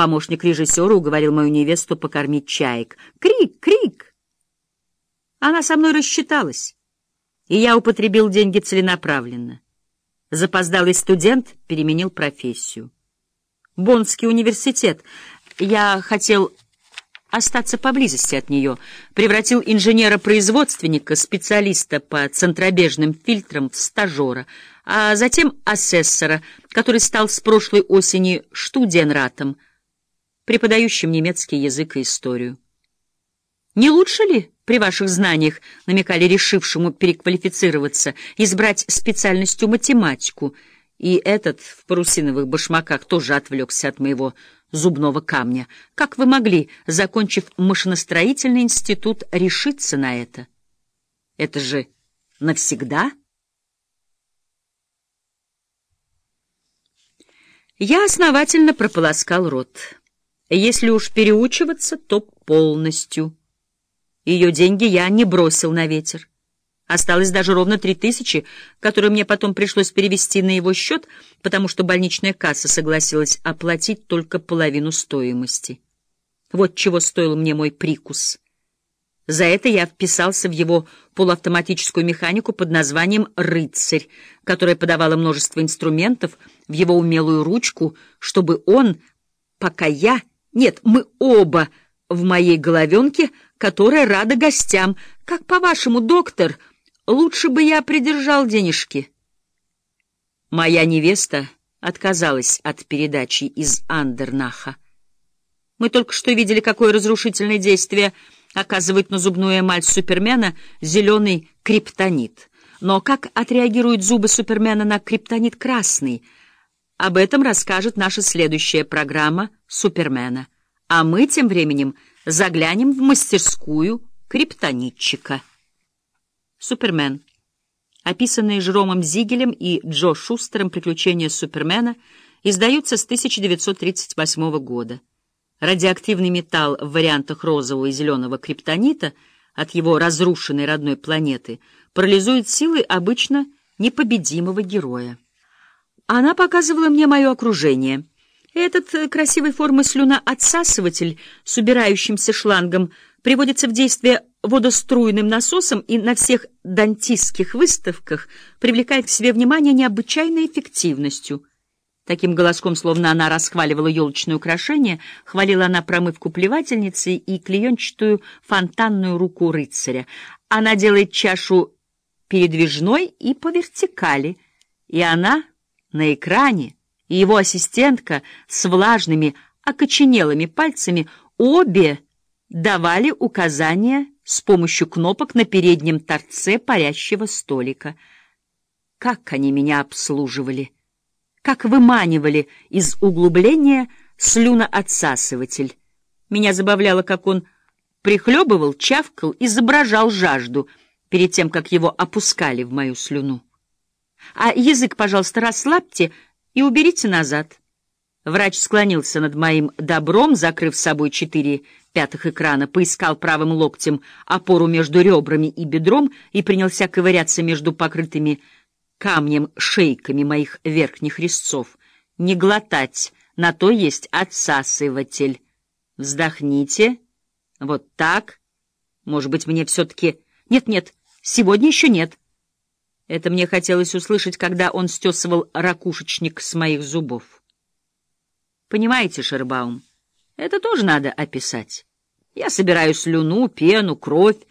Помощник режиссера уговорил мою невесту покормить чаек. Крик, крик! Она со мной рассчиталась, и я употребил деньги целенаправленно. Запоздалый студент переменил профессию. Боннский университет. Я хотел остаться поблизости от нее, превратил инженера-производственника, специалиста по центробежным фильтрам в стажера, а затем асессора, который стал с прошлой осени штуденратом, преподающим немецкий язык и историю. Не лучше ли при ваших знаниях, намекали решившему переквалифицироваться, избрать специальностью математику, и этот в парусиновых башмаках тоже отвлекся от моего зубного камня. Как вы могли, закончив машиностроительный институт, решиться на это? Это же навсегда? Я основательно прополоскал рот. Если уж переучиваться, то полностью. Ее деньги я не бросил на ветер. Осталось даже ровно три тысячи, которые мне потом пришлось перевести на его счет, потому что больничная касса согласилась оплатить только половину стоимости. Вот чего стоил мне мой прикус. За это я вписался в его полуавтоматическую механику под названием «Рыцарь», которая подавала множество инструментов в его умелую ручку, чтобы он, пока я, нет, мы оба в моей головенке, которая рада гостям, как, по-вашему, доктор — Лучше бы я придержал денежки. Моя невеста отказалась от передачи из Андернаха. Мы только что видели, какое разрушительное действие оказывает на зубную эмаль Супермена зеленый криптонит. Но как отреагируют зубы Супермена на криптонит красный? Об этом расскажет наша следующая программа Супермена. А мы тем временем заглянем в мастерскую криптонитчика. Супермен. Описанные Жеромом Зигелем и Джо Шустером приключения Супермена издаются с 1938 года. Радиоактивный металл в вариантах розового и зеленого криптонита от его разрушенной родной планеты парализует силы обычно непобедимого героя. Она показывала мне мое окружение. Этот э, красивой формы слюна-отсасыватель с убирающимся шлангом приводится в действие водоструйным насосом и на всех дантистских выставках привлекает к себе внимание необычайной эффективностью. Таким голоском, словно она расхваливала елочное украшение, хвалила она промывку плевательницы и клеенчатую фонтанную руку рыцаря. Она делает чашу передвижной и по вертикали, и она на экране, его ассистентка с влажными, окоченелыми пальцами обе давали указания с помощью кнопок на переднем торце парящего столика. Как они меня обслуживали! Как выманивали из углубления слюноотсасыватель! Меня забавляло, как он прихлебывал, чавкал, изображал жажду перед тем, как его опускали в мою слюну. А язык, пожалуйста, расслабьте и уберите назад. Врач склонился над моим добром, закрыв с собой четыре пятых экрана, поискал правым локтем опору между ребрами и бедром и принялся ковыряться между покрытыми камнем шейками моих верхних резцов. Не глотать, на то есть отсасыватель. Вздохните. Вот так. Может быть, мне все-таки... Нет-нет, сегодня еще нет. Это мне хотелось услышать, когда он стесывал ракушечник с моих зубов. Понимаете, Шербаум, это тоже надо описать. Я собираю слюну, пену, кровь,